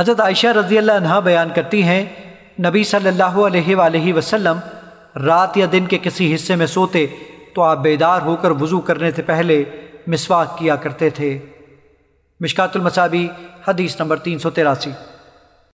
حضرت عائشہ رضی اللہ عنہ بیان کرتی ہیں، نبی صلی اللہ علیہ وآلہ وسلم رات یا دن کے کسی حصے میں سوتے تو آپ بیدار ہو کر وضو کرنے سے پہلے مسواک کیا کرتے تھے۔ مشکات المصابی حدیث نمبر تین سو تراسی۔